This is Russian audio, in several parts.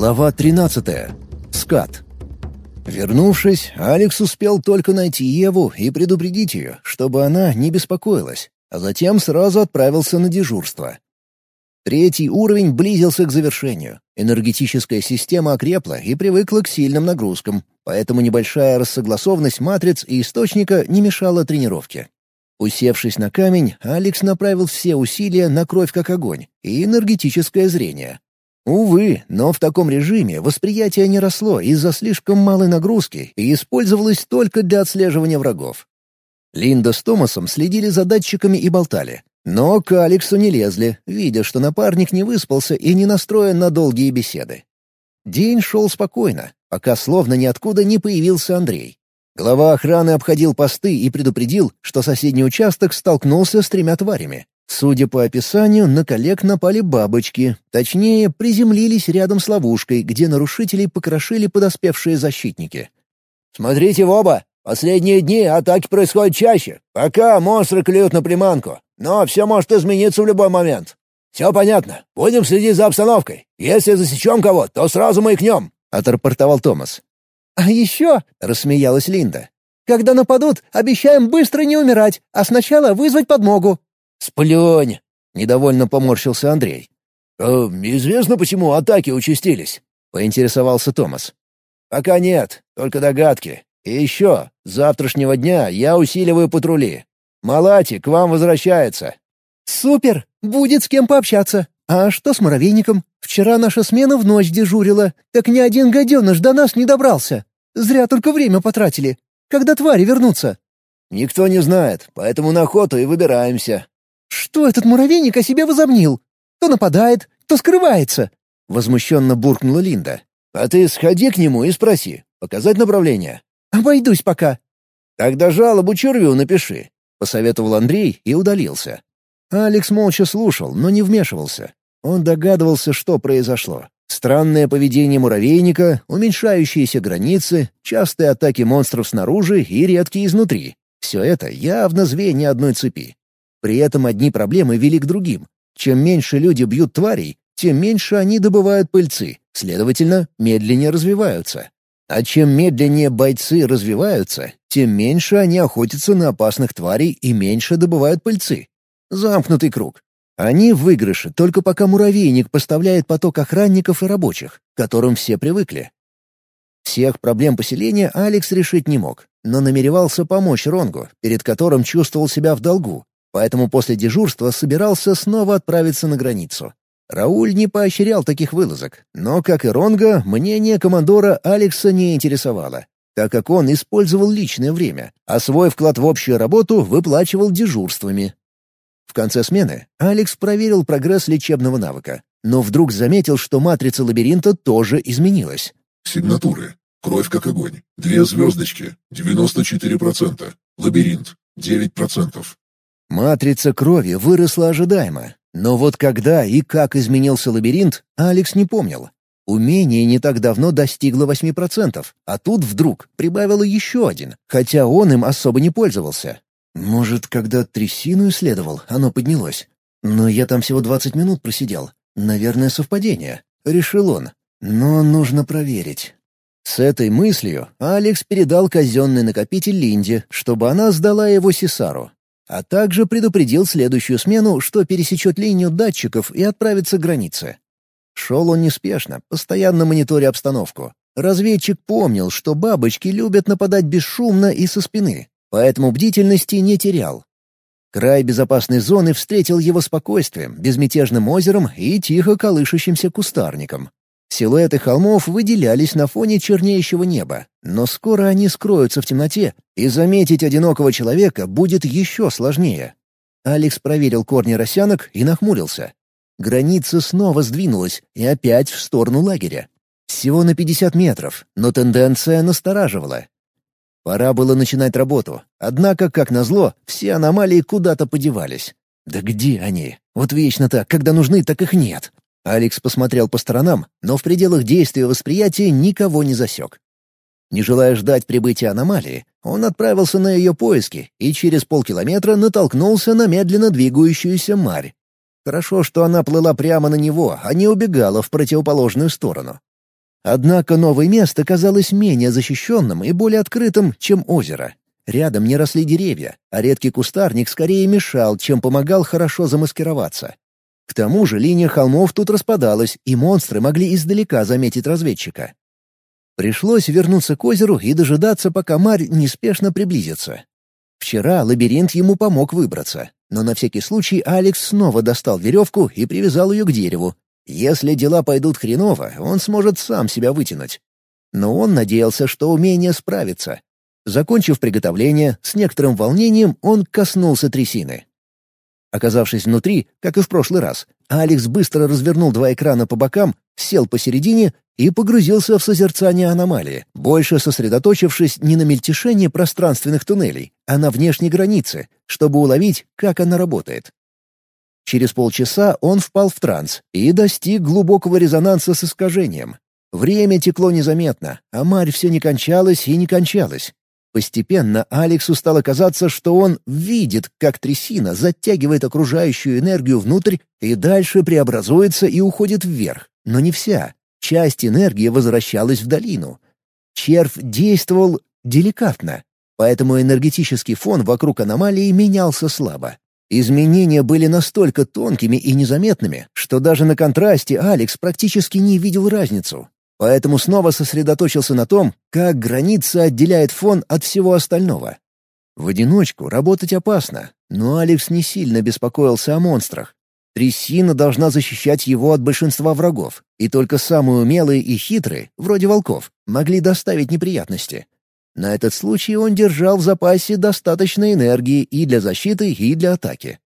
Глава 13. Скат. Вернувшись, Алекс успел только найти Еву и предупредить ее, чтобы она не беспокоилась, а затем сразу отправился на дежурство. Третий уровень близился к завершению. Энергетическая система окрепла и привыкла к сильным нагрузкам, поэтому небольшая рассогласованность матриц и источника не мешала тренировке. Усевшись на камень, Алекс направил все усилия на кровь как огонь и энергетическое зрение. Увы, но в таком режиме восприятие не росло из-за слишком малой нагрузки и использовалось только для отслеживания врагов. Линда с Томасом следили за датчиками и болтали. Но к Алексу не лезли, видя, что напарник не выспался и не настроен на долгие беседы. День шел спокойно, пока словно ниоткуда не появился Андрей. Глава охраны обходил посты и предупредил, что соседний участок столкнулся с тремя тварями. Судя по описанию, на коллег напали бабочки, точнее, приземлились рядом с ловушкой, где нарушителей покрошили подоспевшие защитники. «Смотрите в оба! Последние дни атаки происходят чаще. Пока монстры клюют на приманку. Но все может измениться в любой момент. Все понятно. Будем следить за обстановкой. Если засечем кого, то сразу маякнем», — отрапортовал Томас. «А еще», — рассмеялась Линда, — «когда нападут, обещаем быстро не умирать, а сначала вызвать подмогу». «Сплюнь!» — недовольно поморщился Андрей. «Э, «Известно, почему атаки участились?» — поинтересовался Томас. «Пока нет, только догадки. И еще, с завтрашнего дня я усиливаю патрули. Малати к вам возвращается». «Супер! Будет с кем пообщаться. А что с муравейником? Вчера наша смена в ночь дежурила, так ни один гаденыш до нас не добрался. Зря только время потратили. Когда твари вернутся?» «Никто не знает, поэтому на охоту и выбираемся. Что этот муравейник о себе возомнил? То нападает, то скрывается!» — возмущенно буркнула Линда. «А ты сходи к нему и спроси. Показать направление?» «Обойдусь пока». «Тогда жалобу червю напиши», — посоветовал Андрей и удалился. Алекс молча слушал, но не вмешивался. Он догадывался, что произошло. Странное поведение муравейника, уменьшающиеся границы, частые атаки монстров снаружи и редкие изнутри. Все это явно звенья одной цепи. При этом одни проблемы вели к другим. Чем меньше люди бьют тварей, тем меньше они добывают пыльцы, следовательно, медленнее развиваются. А чем медленнее бойцы развиваются, тем меньше они охотятся на опасных тварей и меньше добывают пыльцы. Замкнутый круг. Они в выигрыше только пока муравейник поставляет поток охранников и рабочих, к которым все привыкли. Всех проблем поселения Алекс решить не мог, но намеревался помочь Ронгу, перед которым чувствовал себя в долгу, поэтому после дежурства собирался снова отправиться на границу. Рауль не поощрял таких вылазок, но, как и Ронга, мнение командора Алекса не интересовало, так как он использовал личное время, а свой вклад в общую работу выплачивал дежурствами. В конце смены Алекс проверил прогресс лечебного навыка, но вдруг заметил, что матрица лабиринта тоже изменилась. Сигнатуры. Кровь как огонь. Две звездочки. 94%. Лабиринт. 9%. Матрица крови выросла ожидаемо, но вот когда и как изменился лабиринт, Алекс не помнил. Умение не так давно достигло 8%, а тут вдруг прибавило еще один, хотя он им особо не пользовался. Может, когда трясину исследовал, оно поднялось. Но я там всего 20 минут просидел. Наверное, совпадение. Решил он. Но нужно проверить. С этой мыслью Алекс передал казенный накопитель Линде, чтобы она сдала его Сесару а также предупредил следующую смену, что пересечет линию датчиков и отправится к границе. Шел он неспешно, постоянно мониторя обстановку. Разведчик помнил, что бабочки любят нападать бесшумно и со спины, поэтому бдительности не терял. Край безопасной зоны встретил его спокойствием, безмятежным озером и тихо колышущимся кустарником. Силуэты холмов выделялись на фоне чернеющего неба, но скоро они скроются в темноте, и заметить одинокого человека будет еще сложнее. Алекс проверил корни росянок и нахмурился. Граница снова сдвинулась, и опять в сторону лагеря. Всего на 50 метров, но тенденция настораживала. Пора было начинать работу, однако, как назло, все аномалии куда-то подевались. Да где они? Вот вечно так, когда нужны, так их нет. Алекс посмотрел по сторонам, но в пределах действия восприятия никого не засек. Не желая ждать прибытия аномалии, он отправился на ее поиски и через полкилометра натолкнулся на медленно двигающуюся марь. Хорошо, что она плыла прямо на него, а не убегала в противоположную сторону. Однако новое место казалось менее защищенным и более открытым, чем озеро. Рядом не росли деревья, а редкий кустарник скорее мешал, чем помогал хорошо замаскироваться. К тому же линия холмов тут распадалась, и монстры могли издалека заметить разведчика. Пришлось вернуться к озеру и дожидаться, пока Марь неспешно приблизится. Вчера лабиринт ему помог выбраться, но на всякий случай Алекс снова достал веревку и привязал ее к дереву. Если дела пойдут хреново, он сможет сам себя вытянуть. Но он надеялся, что умение справится. Закончив приготовление, с некоторым волнением он коснулся трясины. Оказавшись внутри, как и в прошлый раз, Алекс быстро развернул два экрана по бокам, сел посередине и погрузился в созерцание аномалии, больше сосредоточившись не на мельтешении пространственных туннелей, а на внешней границе, чтобы уловить, как она работает. Через полчаса он впал в транс и достиг глубокого резонанса с искажением. Время текло незаметно, а марь все не кончалась и не кончалась. Постепенно Алексу стало казаться, что он видит, как трясина затягивает окружающую энергию внутрь и дальше преобразуется и уходит вверх. Но не вся. Часть энергии возвращалась в долину. Червь действовал деликатно, поэтому энергетический фон вокруг аномалии менялся слабо. Изменения были настолько тонкими и незаметными, что даже на контрасте Алекс практически не видел разницу. Поэтому снова сосредоточился на том, как граница отделяет фон от всего остального. В одиночку работать опасно, но Алекс не сильно беспокоился о монстрах. Трясина должна защищать его от большинства врагов, и только самые умелые и хитрые, вроде волков, могли доставить неприятности. На этот случай он держал в запасе достаточно энергии и для защиты, и для атаки.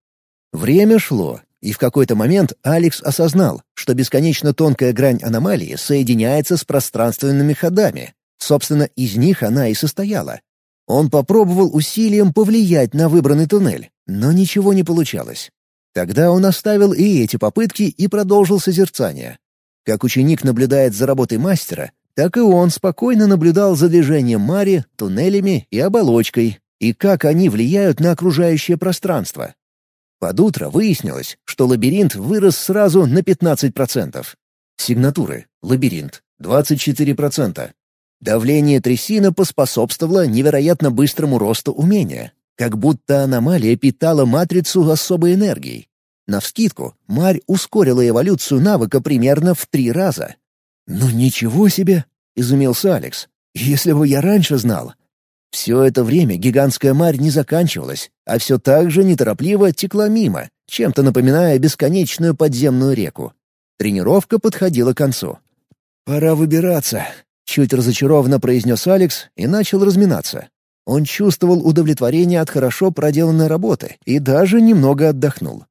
Время шло, и в какой-то момент Алекс осознал, что бесконечно тонкая грань аномалии соединяется с пространственными ходами. Собственно, из них она и состояла. Он попробовал усилием повлиять на выбранный туннель, но ничего не получалось. Тогда он оставил и эти попытки и продолжил созерцание. Как ученик наблюдает за работой мастера, так и он спокойно наблюдал за движением Мари, туннелями и оболочкой, и как они влияют на окружающее пространство. Под утро выяснилось, что лабиринт вырос сразу на 15%. Сигнатуры. Лабиринт. 24%. Давление трясина поспособствовало невероятно быстрому росту умения, как будто аномалия питала матрицу особой энергией. Навскидку, Марь ускорила эволюцию навыка примерно в три раза. «Ну ничего себе!» — изумился Алекс. «Если бы я раньше знал, все это время гигантская марь не заканчивалась, а все так же неторопливо текла мимо, чем-то напоминая бесконечную подземную реку. Тренировка подходила к концу. «Пора выбираться», — чуть разочарованно произнес Алекс и начал разминаться. Он чувствовал удовлетворение от хорошо проделанной работы и даже немного отдохнул.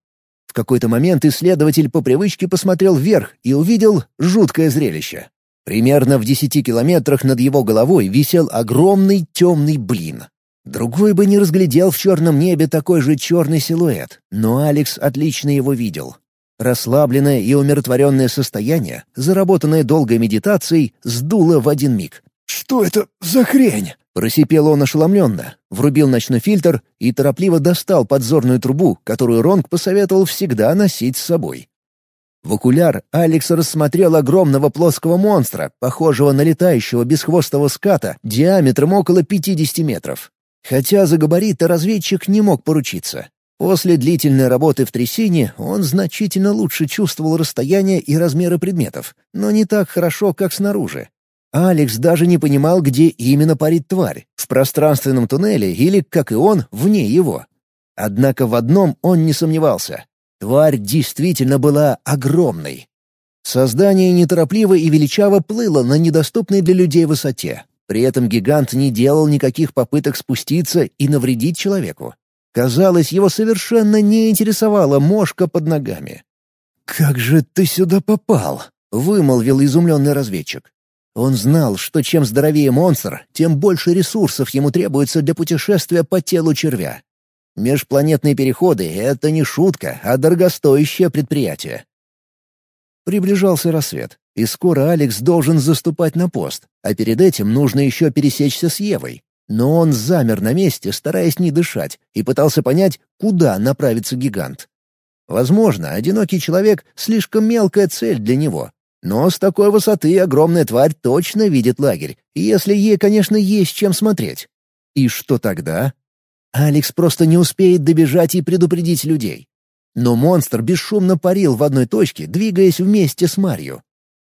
В какой-то момент исследователь по привычке посмотрел вверх и увидел жуткое зрелище. Примерно в десяти километрах над его головой висел огромный темный блин. Другой бы не разглядел в черном небе такой же черный силуэт, но Алекс отлично его видел. Расслабленное и умиротворенное состояние, заработанное долгой медитацией, сдуло в один миг. «Что это за хрень?» Просипел он ошеломленно, врубил ночной фильтр и торопливо достал подзорную трубу, которую Ронг посоветовал всегда носить с собой. В окуляр Алекс рассмотрел огромного плоского монстра, похожего на летающего бесхвостого ската, диаметром около 50 метров. Хотя за габариты разведчик не мог поручиться. После длительной работы в трясине он значительно лучше чувствовал расстояние и размеры предметов, но не так хорошо, как снаружи. Алекс даже не понимал, где именно парит тварь — в пространственном туннеле или, как и он, вне его. Однако в одном он не сомневался Тварь действительно была огромной. Создание неторопливо и величаво плыло на недоступной для людей высоте. При этом гигант не делал никаких попыток спуститься и навредить человеку. Казалось, его совершенно не интересовала мошка под ногами. «Как же ты сюда попал?» — вымолвил изумленный разведчик. Он знал, что чем здоровее монстр, тем больше ресурсов ему требуется для путешествия по телу червя. Межпланетные переходы — это не шутка, а дорогостоящее предприятие. Приближался рассвет, и скоро Алекс должен заступать на пост, а перед этим нужно еще пересечься с Евой. Но он замер на месте, стараясь не дышать, и пытался понять, куда направится гигант. Возможно, одинокий человек — слишком мелкая цель для него. Но с такой высоты огромная тварь точно видит лагерь, если ей, конечно, есть чем смотреть. И что тогда? Алекс просто не успеет добежать и предупредить людей. Но монстр бесшумно парил в одной точке, двигаясь вместе с Марью.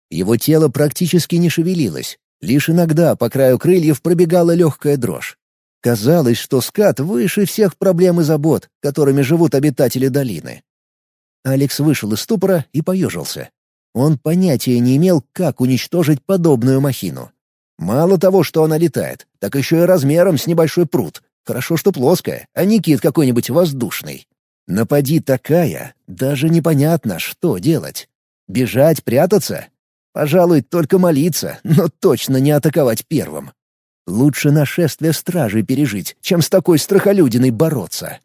Его тело практически не шевелилось. Лишь иногда по краю крыльев пробегала легкая дрожь. Казалось, что скат выше всех проблем и забот, которыми живут обитатели долины. Алекс вышел из ступора и поежился. Он понятия не имел, как уничтожить подобную махину. Мало того, что она летает, так еще и размером с небольшой пруд. Хорошо, что плоская, а не кит какой-нибудь воздушный. Напади такая, даже непонятно, что делать. Бежать, прятаться? Пожалуй, только молиться, но точно не атаковать первым. Лучше нашествие стражей пережить, чем с такой страхолюдиной бороться.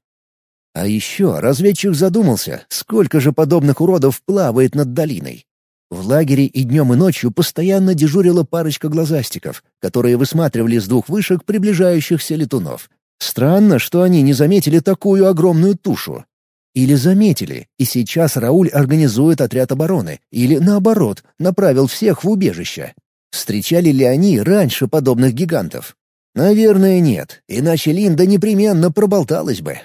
А еще разведчик задумался, сколько же подобных уродов плавает над долиной. В лагере и днем, и ночью постоянно дежурила парочка глазастиков, которые высматривали с двух вышек приближающихся летунов. Странно, что они не заметили такую огромную тушу. Или заметили, и сейчас Рауль организует отряд обороны, или, наоборот, направил всех в убежище. Встречали ли они раньше подобных гигантов? Наверное, нет, иначе Линда непременно проболталась бы.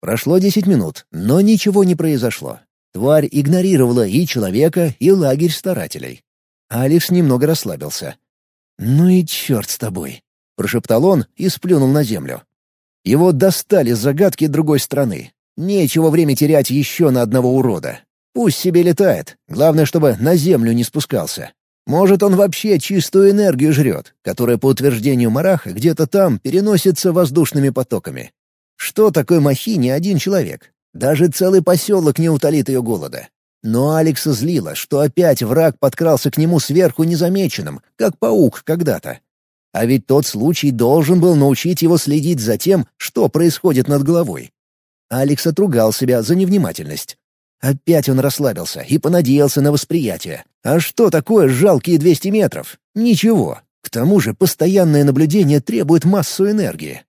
Прошло десять минут, но ничего не произошло. Тварь игнорировала и человека, и лагерь старателей. Алекс немного расслабился. «Ну и черт с тобой!» — прошептал он и сплюнул на землю. Его достали загадки другой страны, Нечего время терять еще на одного урода. Пусть себе летает, главное, чтобы на землю не спускался. Может, он вообще чистую энергию жрет, которая, по утверждению Мараха, где-то там переносится воздушными потоками. Что такое махине один человек? Даже целый поселок не утолит ее голода. Но Алекса злило, что опять враг подкрался к нему сверху незамеченным, как паук когда-то. А ведь тот случай должен был научить его следить за тем, что происходит над головой. Алекс отругал себя за невнимательность. Опять он расслабился и понадеялся на восприятие. А что такое жалкие 200 метров? Ничего. К тому же постоянное наблюдение требует массу энергии.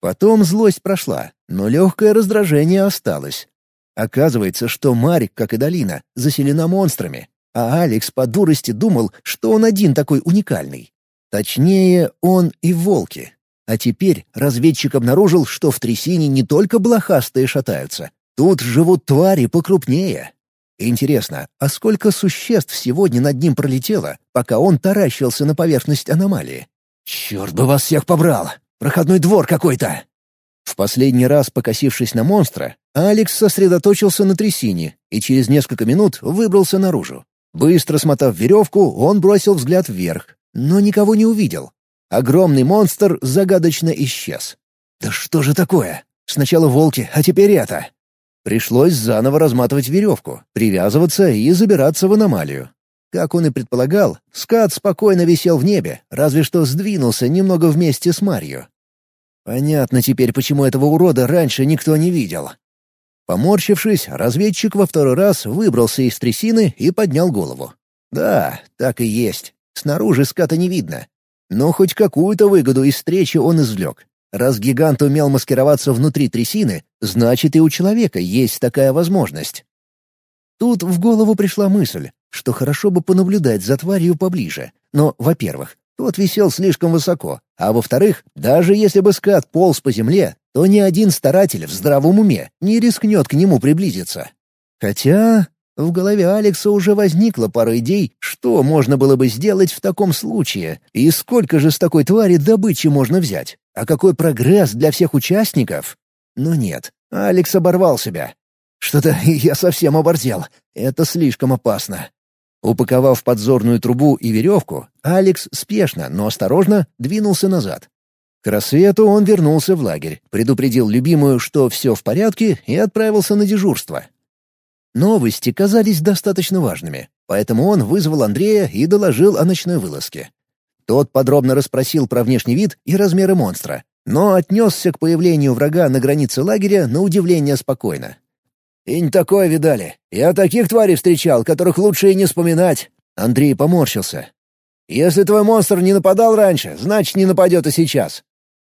Потом злость прошла, но легкое раздражение осталось. Оказывается, что Марик, как и долина, заселена монстрами, а Алекс по дурости думал, что он один такой уникальный. Точнее, он и волки. А теперь разведчик обнаружил, что в трясине не только блохастые шатаются. Тут живут твари покрупнее. Интересно, а сколько существ сегодня над ним пролетело, пока он таращился на поверхность аномалии? «Черт бы вас всех побрал! Проходной двор какой-то!» В последний раз покосившись на монстра, Алекс сосредоточился на трясине и через несколько минут выбрался наружу. Быстро смотав веревку, он бросил взгляд вверх, но никого не увидел. Огромный монстр загадочно исчез. «Да что же такое? Сначала волки, а теперь это!» Пришлось заново разматывать веревку, привязываться и забираться в аномалию. Как он и предполагал, скат спокойно висел в небе, разве что сдвинулся немного вместе с Марью. Понятно теперь, почему этого урода раньше никто не видел. Поморщившись, разведчик во второй раз выбрался из трясины и поднял голову. Да, так и есть. Снаружи ската не видно, но хоть какую-то выгоду из встречи он извлек. Раз гигант умел маскироваться внутри трясины, значит и у человека есть такая возможность. Тут в голову пришла мысль, что хорошо бы понаблюдать за тварью поближе. Но, во-первых, тот висел слишком высоко, а во-вторых, даже если бы скат полз по земле, то ни один старатель в здравом уме не рискнет к нему приблизиться. Хотя в голове Алекса уже возникла пара идей, что можно было бы сделать в таком случае, и сколько же с такой твари добычи можно взять, а какой прогресс для всех участников. Но нет, Алекс оборвал себя. Что-то я совсем оборзел. Это слишком опасно. Упаковав подзорную трубу и веревку, Алекс спешно, но осторожно двинулся назад. К рассвету он вернулся в лагерь, предупредил любимую, что все в порядке, и отправился на дежурство. Новости казались достаточно важными, поэтому он вызвал Андрея и доложил о ночной вылазке. Тот подробно расспросил про внешний вид и размеры монстра, но отнесся к появлению врага на границе лагеря на удивление спокойно. «И не такое видали. Я таких тварей встречал, которых лучше и не вспоминать». Андрей поморщился. «Если твой монстр не нападал раньше, значит, не нападет и сейчас».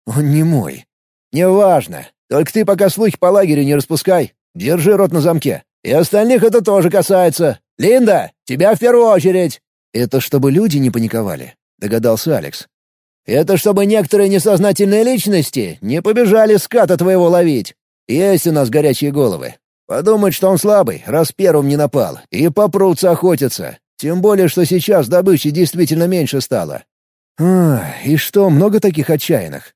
«Он не мой». «Неважно. Только ты пока слухи по лагерю не распускай. Держи рот на замке. И остальных это тоже касается. «Линда, тебя в первую очередь!» «Это чтобы люди не паниковали», — догадался Алекс. «Это чтобы некоторые несознательные личности не побежали ската твоего ловить. Есть у нас горячие головы. Подумать, что он слабый, раз первым не напал, и попрутся охотиться. Тем более, что сейчас добычи действительно меньше стало. А, и что, много таких отчаянных?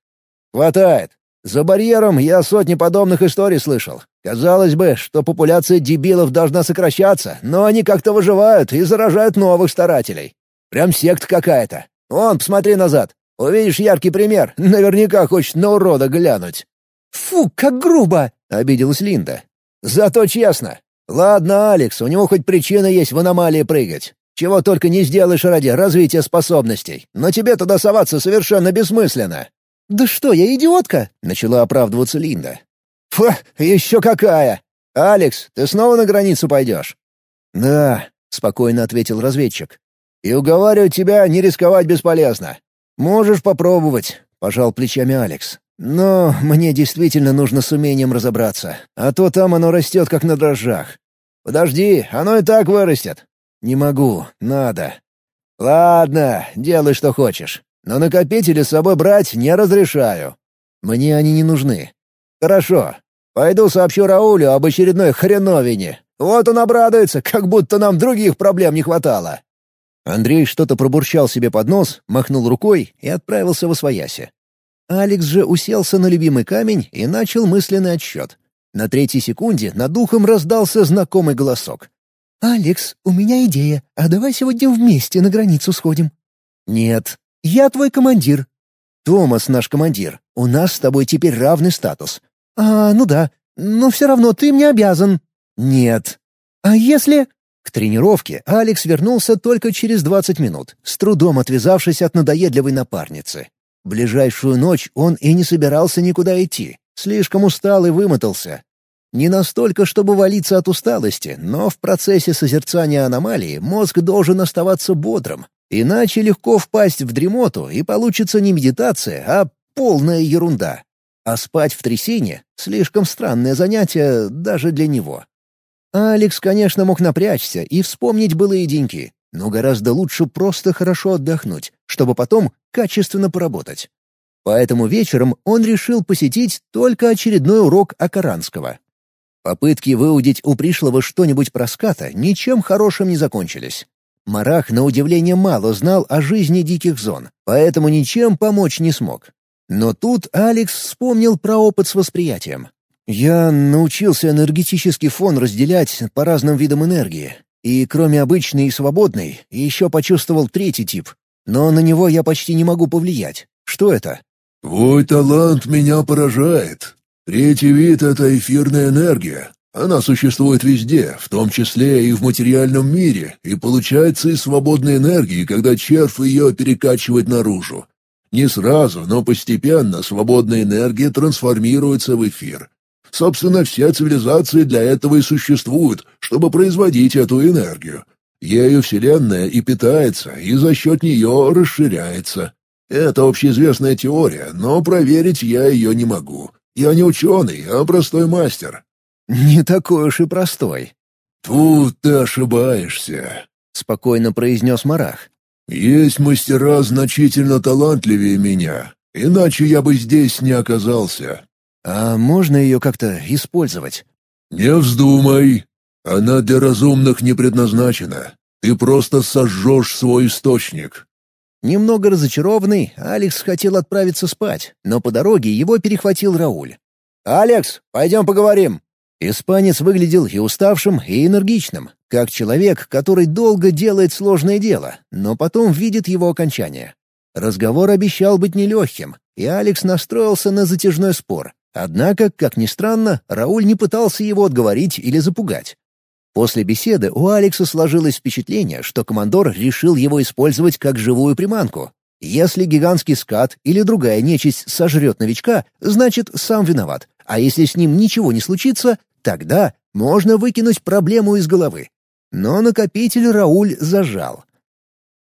Хватает. За барьером я сотни подобных историй слышал. Казалось бы, что популяция дебилов должна сокращаться, но они как-то выживают и заражают новых старателей. Прям секта какая-то. Вон, посмотри назад. Увидишь яркий пример, наверняка хочешь на урода глянуть. «Фу, как грубо!» — обиделась Линда. «Зато честно. Ладно, Алекс, у него хоть причина есть в аномалии прыгать. Чего только не сделаешь ради развития способностей. Но тебе туда соваться совершенно бессмысленно. «Да что, я идиотка?» — начала оправдываться Линда. «Фу, еще какая! Алекс, ты снова на границу пойдешь?» «Да», — спокойно ответил разведчик. «И уговариваю тебя не рисковать бесполезно. Можешь попробовать», — пожал плечами Алекс. «Но мне действительно нужно с умением разобраться, а то там оно растет как на дрожжах». «Подожди, оно и так вырастет». «Не могу, надо». «Ладно, делай, что хочешь. Но накопители с собой брать не разрешаю. Мне они не нужны. Хорошо. Пойду сообщу Раулю об очередной хреновине. Вот он обрадуется, как будто нам других проблем не хватало. Андрей что-то пробурчал себе под нос, махнул рукой и отправился в освояси. Алекс же уселся на любимый камень и начал мысленный отсчет. На третьей секунде над ухом раздался знакомый голосок. «Алекс, у меня идея, а давай сегодня вместе на границу сходим?» «Нет, я твой командир». «Томас наш командир. У нас с тобой теперь равный статус». «А, ну да. Но все равно ты мне обязан». «Нет». «А если...» К тренировке Алекс вернулся только через 20 минут, с трудом отвязавшись от надоедливой напарницы. Ближайшую ночь он и не собирался никуда идти. Слишком устал и вымотался. Не настолько, чтобы валиться от усталости, но в процессе созерцания аномалии мозг должен оставаться бодрым, Иначе легко впасть в дремоту, и получится не медитация, а полная ерунда. А спать в трясине — слишком странное занятие даже для него. Алекс, конечно, мог напрячься и вспомнить былые деньки, но гораздо лучше просто хорошо отдохнуть, чтобы потом качественно поработать. Поэтому вечером он решил посетить только очередной урок Акаранского. Попытки выудить у пришлого что-нибудь про ската ничем хорошим не закончились. Марах, на удивление, мало знал о жизни диких зон, поэтому ничем помочь не смог. Но тут Алекс вспомнил про опыт с восприятием. «Я научился энергетический фон разделять по разным видам энергии, и кроме обычной и свободной, еще почувствовал третий тип. Но на него я почти не могу повлиять. Что это?» «Твой талант меня поражает. Третий вид — это эфирная энергия. Она существует везде, в том числе и в материальном мире, и получается из свободной энергии, когда червь ее перекачивает наружу. Не сразу, но постепенно свободная энергия трансформируется в эфир. Собственно, все цивилизации для этого и существуют, чтобы производить эту энергию. Ею Вселенная и питается, и за счет нее расширяется. Это общеизвестная теория, но проверить я ее не могу. Я не ученый, а простой мастер. «Не такой уж и простой». «Тут ты ошибаешься», — спокойно произнес Марах. «Есть мастера значительно талантливее меня, иначе я бы здесь не оказался». «А можно ее как-то использовать?» «Не вздумай. Она для разумных не предназначена. Ты просто сожжешь свой источник». Немного разочарованный, Алекс хотел отправиться спать, но по дороге его перехватил Рауль. «Алекс, пойдем поговорим». Испанец выглядел и уставшим, и энергичным, как человек, который долго делает сложное дело, но потом видит его окончание. Разговор обещал быть нелегким, и Алекс настроился на затяжной спор. Однако, как ни странно, Рауль не пытался его отговорить или запугать. После беседы у Алекса сложилось впечатление, что командор решил его использовать как живую приманку. Если гигантский скат или другая нечисть сожрет новичка, значит, сам виноват. А если с ним ничего не случится, Тогда можно выкинуть проблему из головы. Но накопитель Рауль зажал.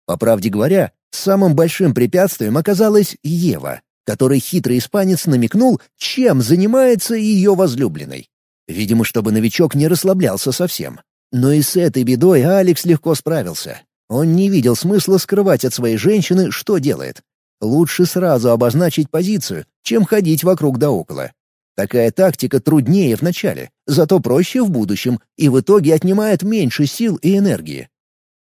По правде говоря, самым большим препятствием оказалась Ева, которой хитрый испанец намекнул, чем занимается ее возлюбленный. Видимо, чтобы новичок не расслаблялся совсем. Но и с этой бедой Алекс легко справился. Он не видел смысла скрывать от своей женщины, что делает. Лучше сразу обозначить позицию, чем ходить вокруг да около. Такая тактика труднее в начале, зато проще в будущем и в итоге отнимает меньше сил и энергии.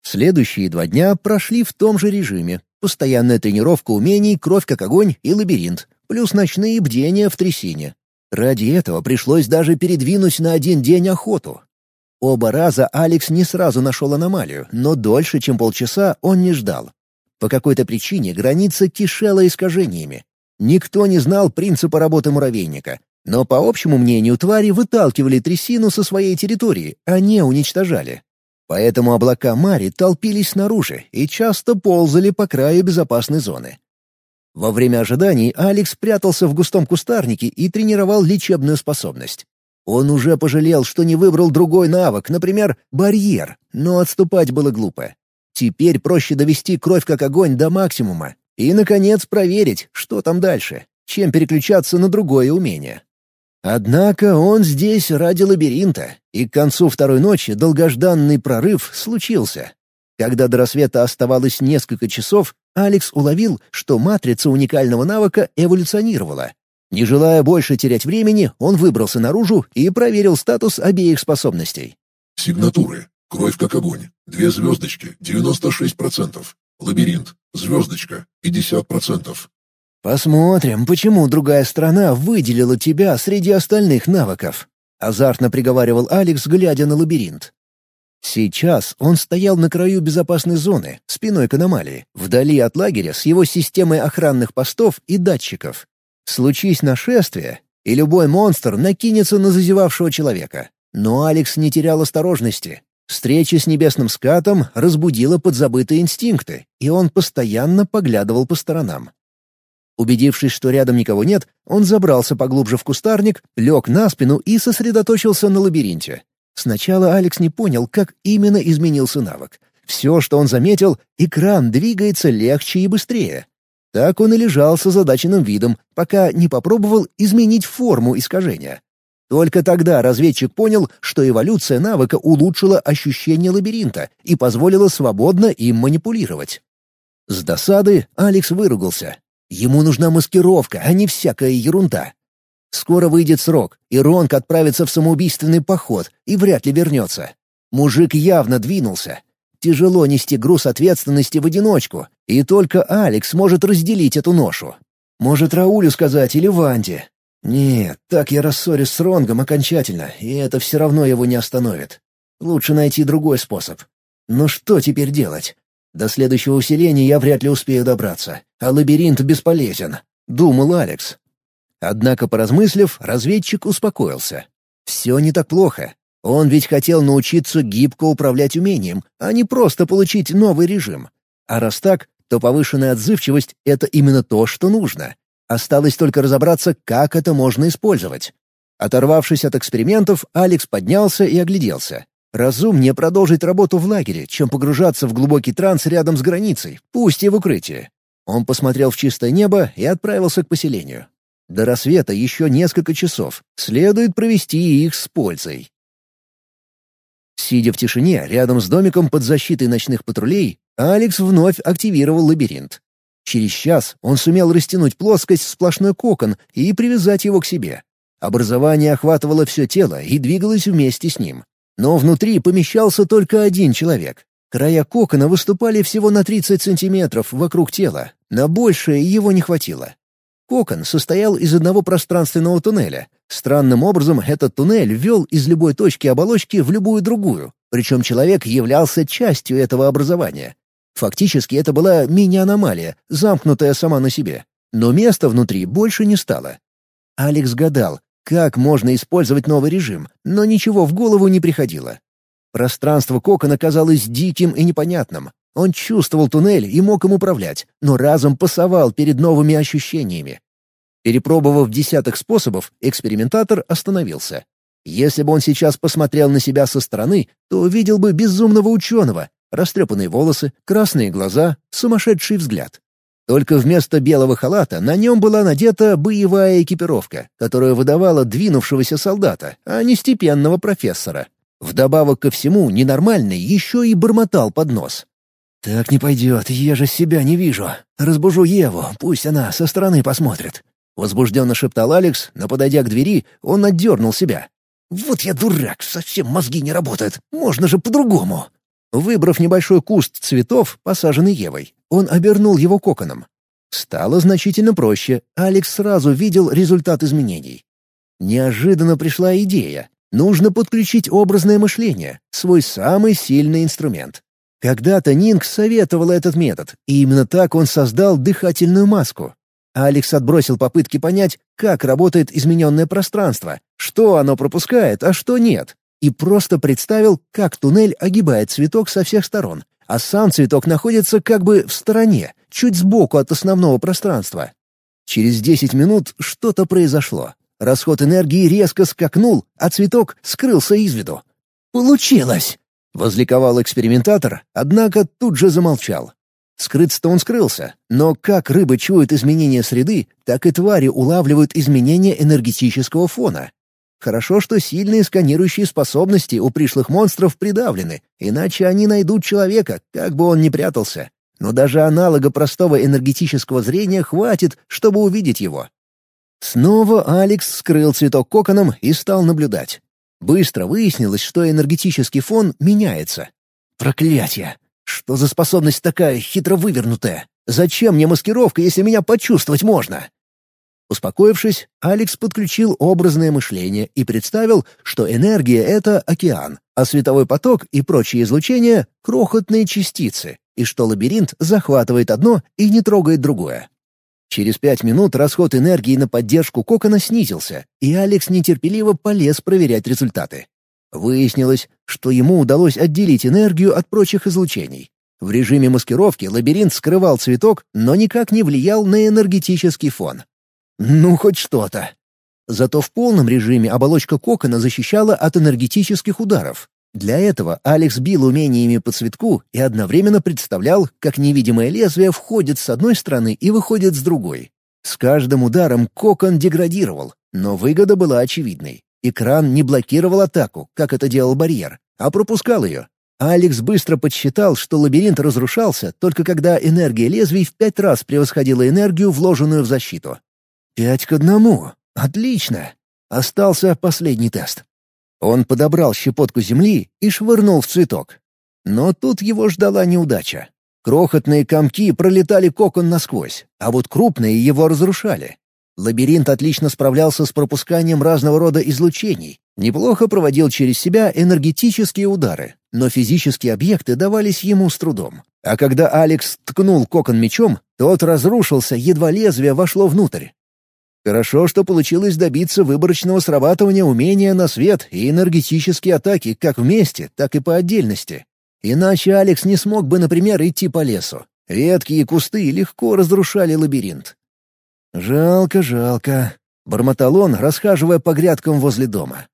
Следующие два дня прошли в том же режиме. Постоянная тренировка умений, кровь как огонь и лабиринт, плюс ночные бдения в трясине. Ради этого пришлось даже передвинуть на один день охоту. Оба раза Алекс не сразу нашел аномалию, но дольше, чем полчаса, он не ждал. По какой-то причине граница кишела искажениями. Никто не знал принципа работы муравейника, но, по общему мнению, твари выталкивали трясину со своей территории, а не уничтожали. Поэтому облака Мари толпились снаружи и часто ползали по краю безопасной зоны. Во время ожиданий Алекс прятался в густом кустарнике и тренировал лечебную способность. Он уже пожалел, что не выбрал другой навык, например, барьер, но отступать было глупо. Теперь проще довести кровь как огонь до максимума и, наконец, проверить, что там дальше, чем переключаться на другое умение. Однако он здесь ради лабиринта, и к концу второй ночи долгожданный прорыв случился. Когда до рассвета оставалось несколько часов, Алекс уловил, что матрица уникального навыка эволюционировала. Не желая больше терять времени, он выбрался наружу и проверил статус обеих способностей. Сигнатуры. Кровь как огонь. Две звездочки. 96%. Лабиринт. Звездочка. 50%. «Посмотрим, почему другая страна выделила тебя среди остальных навыков», — азартно приговаривал Алекс, глядя на лабиринт. Сейчас он стоял на краю безопасной зоны, спиной к аномалии, вдали от лагеря с его системой охранных постов и датчиков. Случись нашествие, и любой монстр накинется на зазевавшего человека. Но Алекс не терял осторожности. Встреча с небесным скатом разбудила подзабытые инстинкты, и он постоянно поглядывал по сторонам. Убедившись, что рядом никого нет, он забрался поглубже в кустарник, лег на спину и сосредоточился на лабиринте. Сначала Алекс не понял, как именно изменился навык. Все, что он заметил, экран двигается легче и быстрее. Так он и лежал с озадаченным видом, пока не попробовал изменить форму искажения. Только тогда разведчик понял, что эволюция навыка улучшила ощущение лабиринта и позволила свободно им манипулировать. С досады Алекс выругался. Ему нужна маскировка, а не всякая ерунда. Скоро выйдет срок, и Ронк отправится в самоубийственный поход и вряд ли вернется. Мужик явно двинулся. Тяжело нести груз ответственности в одиночку, и только Алекс может разделить эту ношу. Может, Раулю сказать или Ванде. Нет, так я рассорюсь с Ронгом окончательно, и это все равно его не остановит. Лучше найти другой способ. Но что теперь делать? До следующего усиления я вряд ли успею добраться, а лабиринт бесполезен, — думал Алекс. Однако, поразмыслив, разведчик успокоился. Все не так плохо. Он ведь хотел научиться гибко управлять умением, а не просто получить новый режим. А раз так, то повышенная отзывчивость — это именно то, что нужно. Осталось только разобраться, как это можно использовать. Оторвавшись от экспериментов, Алекс поднялся и огляделся. Разумнее продолжить работу в лагере, чем погружаться в глубокий транс рядом с границей, пусть и в укрытии. Он посмотрел в чистое небо и отправился к поселению. До рассвета еще несколько часов. Следует провести их с пользой. Сидя в тишине рядом с домиком под защитой ночных патрулей, Алекс вновь активировал лабиринт. Через час он сумел растянуть плоскость в сплошной кокон и привязать его к себе. Образование охватывало все тело и двигалось вместе с ним. Но внутри помещался только один человек. Края кокона выступали всего на 30 сантиметров вокруг тела, на большее его не хватило. Кокон состоял из одного пространственного туннеля. Странным образом этот туннель вел из любой точки оболочки в любую другую, причем человек являлся частью этого образования. Фактически это была мини-аномалия, замкнутая сама на себе. Но места внутри больше не стало. Алекс гадал, как можно использовать новый режим, но ничего в голову не приходило. Пространство кокона казалось диким и непонятным. Он чувствовал туннель и мог им управлять, но разум пасовал перед новыми ощущениями. Перепробовав десяток способов, экспериментатор остановился. Если бы он сейчас посмотрел на себя со стороны, то увидел бы безумного ученого, растрепанные волосы, красные глаза, сумасшедший взгляд. Только вместо белого халата на нем была надета боевая экипировка, которая выдавала двинувшегося солдата, а не степенного профессора. Вдобавок ко всему, ненормальный еще и бормотал под нос. «Так не пойдет, я же себя не вижу. Разбужу Еву, пусть она со стороны посмотрит». Возбужденно шептал Алекс, но, подойдя к двери, он отдернул себя. «Вот я дурак, совсем мозги не работают. Можно же по-другому». Выбрав небольшой куст цветов, посаженный Евой, он обернул его коконом. Стало значительно проще, Алекс сразу видел результат изменений. Неожиданно пришла идея. Нужно подключить образное мышление, свой самый сильный инструмент. Когда-то Нинг советовал этот метод, и именно так он создал дыхательную маску. Алекс отбросил попытки понять, как работает измененное пространство, что оно пропускает, а что нет, и просто представил, как туннель огибает цветок со всех сторон, а сам цветок находится как бы в стороне, чуть сбоку от основного пространства. Через 10 минут что-то произошло. Расход энергии резко скакнул, а цветок скрылся из виду. «Получилось!» — возликовал экспериментатор, однако тут же замолчал. Скрыться-то он скрылся, но как рыбы чуют изменения среды, так и твари улавливают изменения энергетического фона. Хорошо, что сильные сканирующие способности у пришлых монстров придавлены, иначе они найдут человека, как бы он ни прятался. Но даже аналога простого энергетического зрения хватит, чтобы увидеть его. Снова Алекс скрыл цветок коконом и стал наблюдать. Быстро выяснилось, что энергетический фон меняется. Проклятие! Что за способность такая хитро вывернутая? Зачем мне маскировка, если меня почувствовать можно? Успокоившись, Алекс подключил образное мышление и представил, что энергия — это океан, а световой поток и прочие излучения — крохотные частицы, и что лабиринт захватывает одно и не трогает другое. Через пять минут расход энергии на поддержку кокона снизился, и Алекс нетерпеливо полез проверять результаты. Выяснилось, что ему удалось отделить энергию от прочих излучений. В режиме маскировки лабиринт скрывал цветок, но никак не влиял на энергетический фон. Ну, хоть что-то. Зато в полном режиме оболочка кокона защищала от энергетических ударов. Для этого Алекс бил умениями по цветку и одновременно представлял, как невидимое лезвие входит с одной стороны и выходит с другой. С каждым ударом кокон деградировал, но выгода была очевидной. Экран не блокировал атаку, как это делал барьер, а пропускал ее. Алекс быстро подсчитал, что лабиринт разрушался только когда энергия лезвий в пять раз превосходила энергию, вложенную в защиту. «Пять к одному. Отлично!» Остался последний тест. Он подобрал щепотку земли и швырнул в цветок. Но тут его ждала неудача. Крохотные комки пролетали кокон насквозь, а вот крупные его разрушали. Лабиринт отлично справлялся с пропусканием разного рода излучений, неплохо проводил через себя энергетические удары, но физические объекты давались ему с трудом. А когда Алекс ткнул кокон мечом, тот разрушился, едва лезвие вошло внутрь. Хорошо, что получилось добиться выборочного срабатывания умения на свет и энергетические атаки как вместе, так и по отдельности. Иначе Алекс не смог бы, например, идти по лесу. Ветки и кусты легко разрушали лабиринт. «Жалко, жалко», — бормотал он, расхаживая по грядкам возле дома.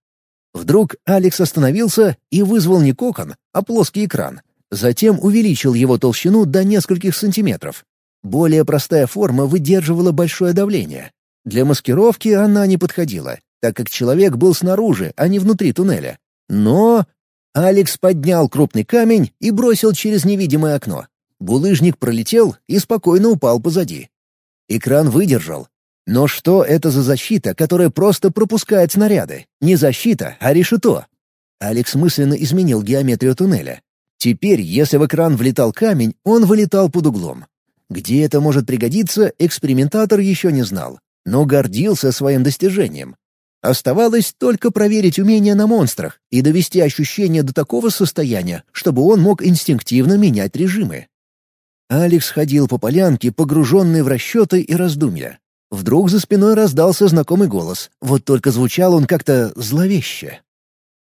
Вдруг Алекс остановился и вызвал не кокон, а плоский экран. Затем увеличил его толщину до нескольких сантиметров. Более простая форма выдерживала большое давление. Для маскировки она не подходила, так как человек был снаружи, а не внутри туннеля. Но... Алекс поднял крупный камень и бросил через невидимое окно. Булыжник пролетел и спокойно упал позади. Экран выдержал. Но что это за защита, которая просто пропускает снаряды? Не защита, а решето. Алекс мысленно изменил геометрию туннеля. Теперь, если в экран влетал камень, он вылетал под углом. Где это может пригодиться, экспериментатор еще не знал, но гордился своим достижением. Оставалось только проверить умения на монстрах и довести ощущение до такого состояния, чтобы он мог инстинктивно менять режимы. Алекс ходил по полянке, погруженный в расчеты и раздумья. Вдруг за спиной раздался знакомый голос, вот только звучал он как-то зловеще.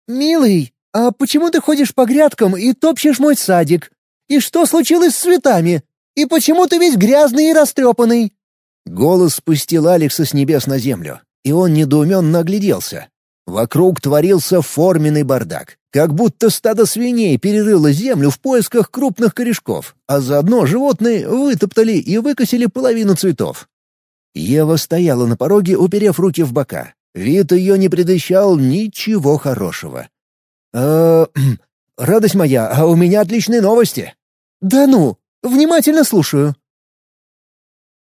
«Милый, а почему ты ходишь по грядкам и топчешь мой садик? И что случилось с цветами? И почему ты весь грязный и растрепанный?» Голос спустил Алекса с небес на землю, и он недоуменно огляделся. Вокруг творился форменный бардак. Как будто стадо свиней перерыло землю в поисках крупных корешков, а заодно животные вытоптали и выкосили половину цветов. Ева стояла на пороге, уперев руки в бока. Вид ее не предвещал ничего хорошего. э радость моя, а у меня отличные новости». «Да ну, внимательно слушаю».